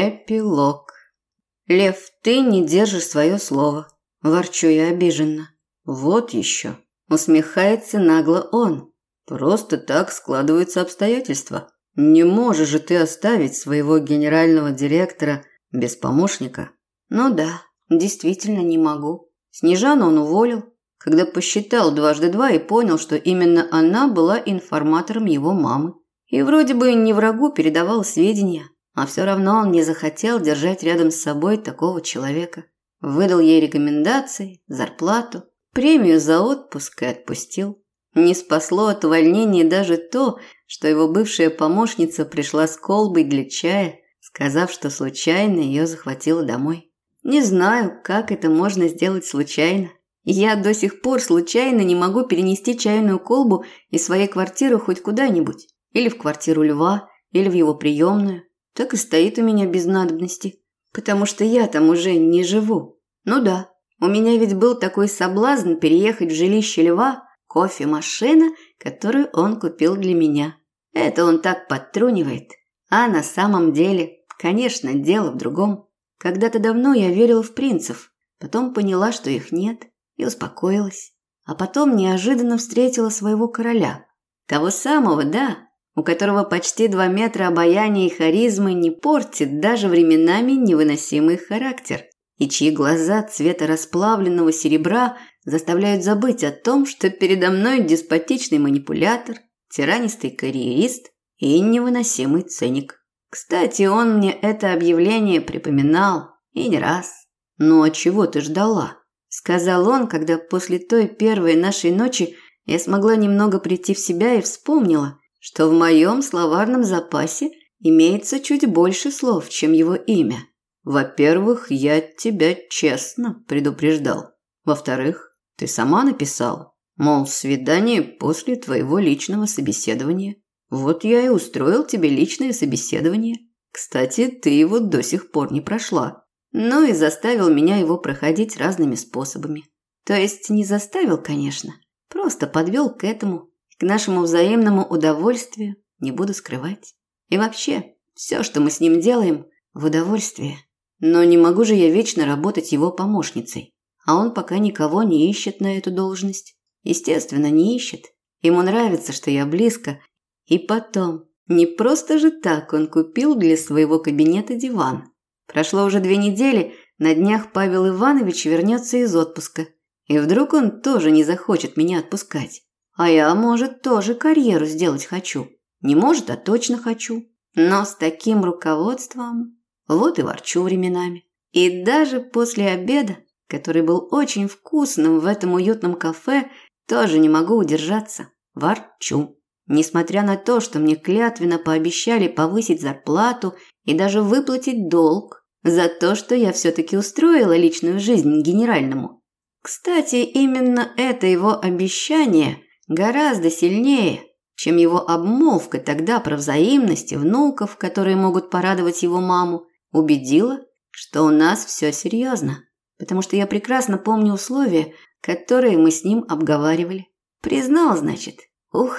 Эпилог. Лев, ты не держишь свое слово. Ворчу я обиженно. Вот еще. Усмехается нагло он. Просто так складываются обстоятельства. Не можешь же ты оставить своего генерального директора без помощника? Ну да, действительно не могу. Снежану он уволил, когда посчитал дважды два и понял, что именно она была информатором его мамы. И вроде бы не врагу передавал сведения, а все равно он не захотел держать рядом с собой такого человека. Выдал ей рекомендации, зарплату, премию за отпуск и отпустил. Не спасло от увольнения даже то, что его бывшая помощница пришла с колбой для чая, сказав, что случайно ее захватила домой. Не знаю, как это можно сделать случайно. Я до сих пор случайно не могу перенести чайную колбу из своей квартиры хоть куда-нибудь. Или в квартиру льва, или в его приемную так и стоит у меня без надобности, потому что я там уже не живу. Ну да, у меня ведь был такой соблазн переехать в жилище льва, кофемашина, которую он купил для меня. Это он так подтрунивает. А на самом деле, конечно, дело в другом. Когда-то давно я верила в принцев, потом поняла, что их нет, и успокоилась. А потом неожиданно встретила своего короля. Того самого, да, у которого почти два метра обаяния и харизмы не портит даже временами невыносимый характер, и чьи глаза цвета расплавленного серебра заставляют забыть о том, что передо мной деспотичный манипулятор, тиранистый карьерист и невыносимый циник. Кстати, он мне это объявление припоминал, и не раз. «Ну, а чего ты ждала?» – сказал он, когда после той первой нашей ночи я смогла немного прийти в себя и вспомнила, что в моем словарном запасе имеется чуть больше слов, чем его имя. Во-первых, я тебя честно предупреждал. Во-вторых, ты сама написала, мол, свидание после твоего личного собеседования. Вот я и устроил тебе личное собеседование. Кстати, ты его до сих пор не прошла. Ну и заставил меня его проходить разными способами. То есть не заставил, конечно, просто подвел к этому к нашему взаимному удовольствию не буду скрывать. И вообще, все, что мы с ним делаем, в удовольствие. Но не могу же я вечно работать его помощницей. А он пока никого не ищет на эту должность. Естественно, не ищет. Ему нравится, что я близко. И потом, не просто же так он купил для своего кабинета диван. Прошло уже две недели, на днях Павел Иванович вернется из отпуска. И вдруг он тоже не захочет меня отпускать. А я, может, тоже карьеру сделать хочу. Не может, а точно хочу. Но с таким руководством вот и ворчу временами. И даже после обеда, который был очень вкусным в этом уютном кафе, тоже не могу удержаться. Ворчу. Несмотря на то, что мне клятвенно пообещали повысить зарплату и даже выплатить долг за то, что я все-таки устроила личную жизнь генеральному. Кстати, именно это его обещание – Гораздо сильнее, чем его обмолвка тогда про взаимность и внуков, которые могут порадовать его маму, убедила, что у нас все серьезно. Потому что я прекрасно помню условия, которые мы с ним обговаривали. Признал, значит. Ух,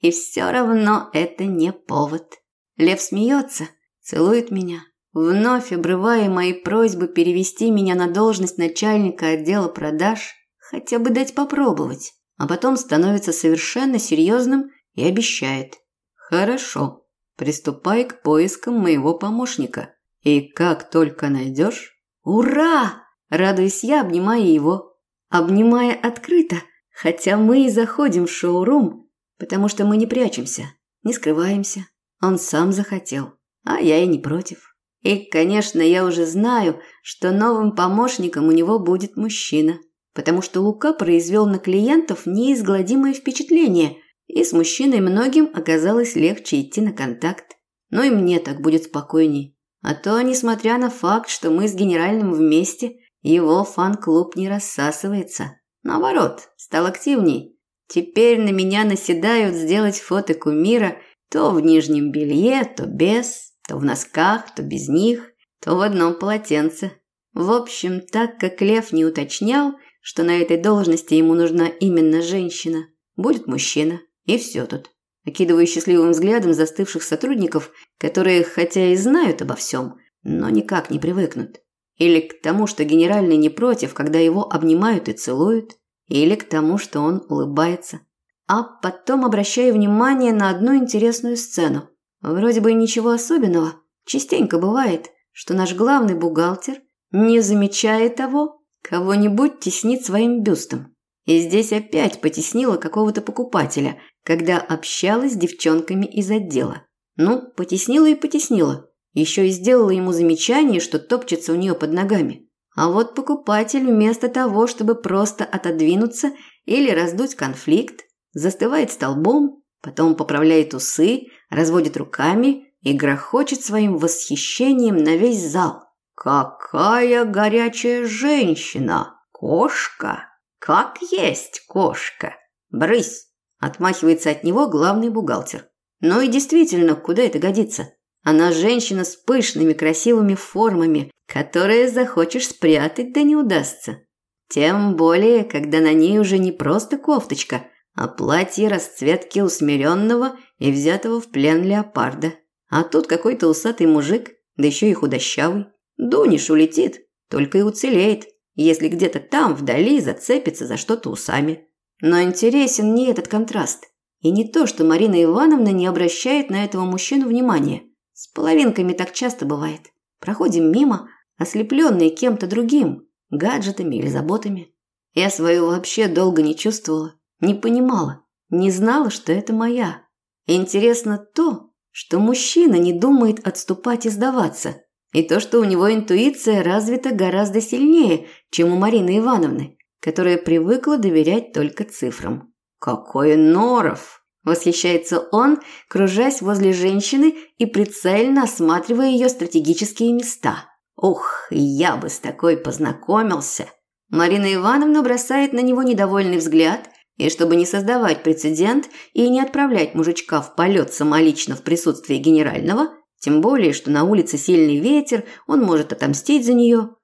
и все равно это не повод. Лев смеется, целует меня, вновь обрывая мои просьбы перевести меня на должность начальника отдела продаж, хотя бы дать попробовать а потом становится совершенно серьезным и обещает. «Хорошо, приступай к поискам моего помощника. И как только найдешь...» «Ура!» – радуюсь я, обнимая его. Обнимая открыто, хотя мы и заходим в шоурум, потому что мы не прячемся, не скрываемся. Он сам захотел, а я и не против. И, конечно, я уже знаю, что новым помощником у него будет мужчина – потому что Лука произвел на клиентов неизгладимое впечатление, и с мужчиной многим оказалось легче идти на контакт. Но и мне так будет спокойней. А то, несмотря на факт, что мы с генеральным вместе, его фан-клуб не рассасывается. Наоборот, стал активней. Теперь на меня наседают сделать фото кумира то в нижнем белье, то без, то в носках, то без них, то в одном полотенце. В общем, так как Лев не уточнял, что на этой должности ему нужна именно женщина. Будет мужчина. И все тут. Окидываю счастливым взглядом застывших сотрудников, которые, хотя и знают обо всем, но никак не привыкнут. Или к тому, что генеральный не против, когда его обнимают и целуют, или к тому, что он улыбается. А потом обращаю внимание на одну интересную сцену. Вроде бы ничего особенного. Частенько бывает, что наш главный бухгалтер, не замечая того, кого-нибудь теснит своим бюстом. И здесь опять потеснила какого-то покупателя, когда общалась с девчонками из отдела. Ну, потеснила и потеснила. Еще и сделала ему замечание, что топчется у нее под ногами. А вот покупатель вместо того, чтобы просто отодвинуться или раздуть конфликт, застывает столбом, потом поправляет усы, разводит руками и грохочет своим восхищением на весь зал. «Какая горячая женщина! Кошка! Как есть кошка! Брысь!» Отмахивается от него главный бухгалтер. Ну и действительно, куда это годится? Она женщина с пышными красивыми формами, которые захочешь спрятать, да не удастся. Тем более, когда на ней уже не просто кофточка, а платье расцветки усмиренного и взятого в плен леопарда. А тут какой-то усатый мужик, да еще и худощавый. Дуниш улетит, только и уцелеет, если где-то там вдали зацепится за что-то усами. Но интересен не этот контраст. И не то, что Марина Ивановна не обращает на этого мужчину внимания. С половинками так часто бывает. Проходим мимо, ослепленные кем-то другим, гаджетами или заботами. Я свою вообще долго не чувствовала, не понимала, не знала, что это моя. Интересно то, что мужчина не думает отступать и сдаваться, и то, что у него интуиция развита гораздо сильнее, чем у Марины Ивановны, которая привыкла доверять только цифрам. «Какой норов!» Восхищается он, кружась возле женщины и прицельно осматривая ее стратегические места. Ух, я бы с такой познакомился. Марина Ивановна бросает на него недовольный взгляд, и чтобы не создавать прецедент и не отправлять мужичка в полет самолично в присутствии генерального, тем более, что на улице сильный ветер, он может отомстить за нее,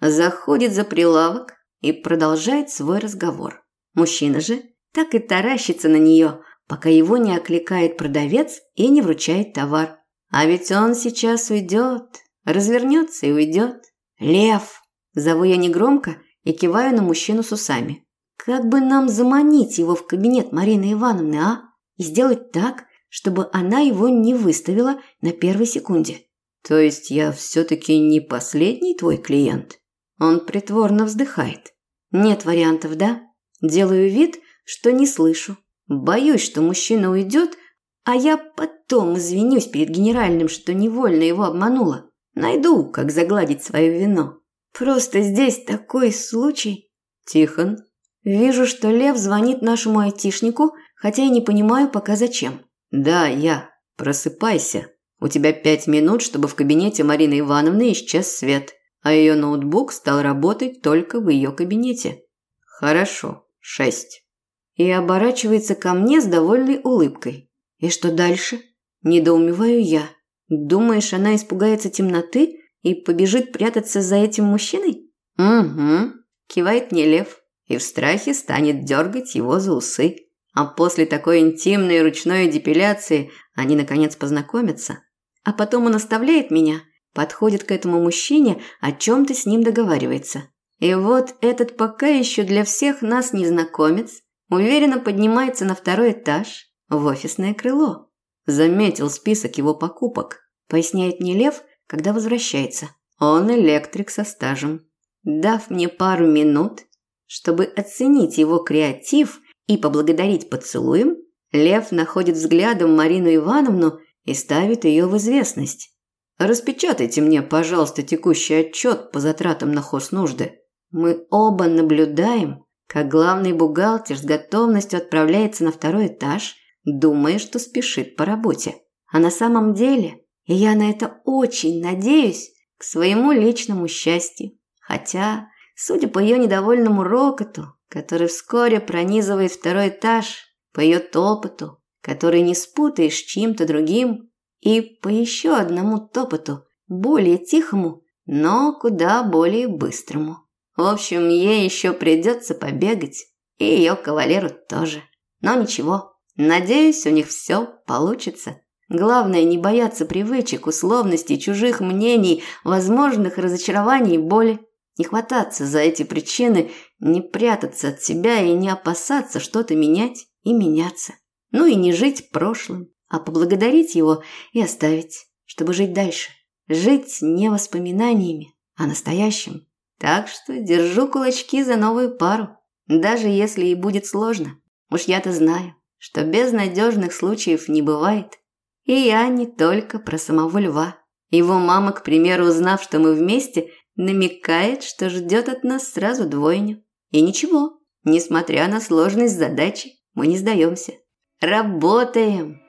заходит за прилавок и продолжает свой разговор. Мужчина же так и таращится на нее, пока его не окликает продавец и не вручает товар. А ведь он сейчас уйдет, развернется и уйдет. «Лев!» – зову я негромко и киваю на мужчину с усами. «Как бы нам заманить его в кабинет Марины Ивановны, а? И сделать так, чтобы она его не выставила на первой секунде?» «То есть я все-таки не последний твой клиент?» Он притворно вздыхает. «Нет вариантов, да?» Делаю вид, что не слышу. Боюсь, что мужчина уйдет, а я потом извинюсь перед генеральным, что невольно его обманула. Найду, как загладить свое вино. Просто здесь такой случай. Тихон. Вижу, что Лев звонит нашему айтишнику, хотя и не понимаю пока зачем. Да, я. Просыпайся. У тебя пять минут, чтобы в кабинете Марины Ивановны исчез свет, а ее ноутбук стал работать только в ее кабинете. Хорошо. Шесть и оборачивается ко мне с довольной улыбкой. И что дальше? Недоумеваю я. Думаешь, она испугается темноты и побежит прятаться за этим мужчиной? Угу, кивает мне лев и в страхе станет дергать его за усы. А после такой интимной ручной депиляции они наконец познакомятся. А потом он оставляет меня, подходит к этому мужчине, о чем-то с ним договаривается. И вот этот пока еще для всех нас незнакомец Уверенно поднимается на второй этаж, в офисное крыло. Заметил список его покупок, поясняет мне Лев, когда возвращается. Он электрик со стажем. Дав мне пару минут, чтобы оценить его креатив и поблагодарить поцелуем, Лев находит взглядом Марину Ивановну и ставит ее в известность. «Распечатайте мне, пожалуйста, текущий отчет по затратам на хознужды. Мы оба наблюдаем, как главный бухгалтер с готовностью отправляется на второй этаж, думая, что спешит по работе. А на самом деле, и я на это очень надеюсь, к своему личному счастью. Хотя, судя по ее недовольному рокоту, который вскоре пронизывает второй этаж, по ее топоту, который не спутаешь чьим-то другим, и по еще одному топоту, более тихому, но куда более быстрому. В общем, ей еще придется побегать, и ее кавалеру тоже. Но ничего, надеюсь, у них все получится. Главное не бояться привычек, условностей, чужих мнений, возможных разочарований и боли. Не хвататься за эти причины, не прятаться от себя и не опасаться что-то менять и меняться. Ну и не жить прошлым, а поблагодарить его и оставить, чтобы жить дальше. Жить не воспоминаниями, а настоящим. Так что держу кулачки за новую пару, даже если и будет сложно. Уж я-то знаю, что безнадежных случаев не бывает. И я не только про самого льва. Его мама, к примеру, узнав, что мы вместе, намекает, что ждет от нас сразу двойню. И ничего, несмотря на сложность задачи, мы не сдаемся. Работаем!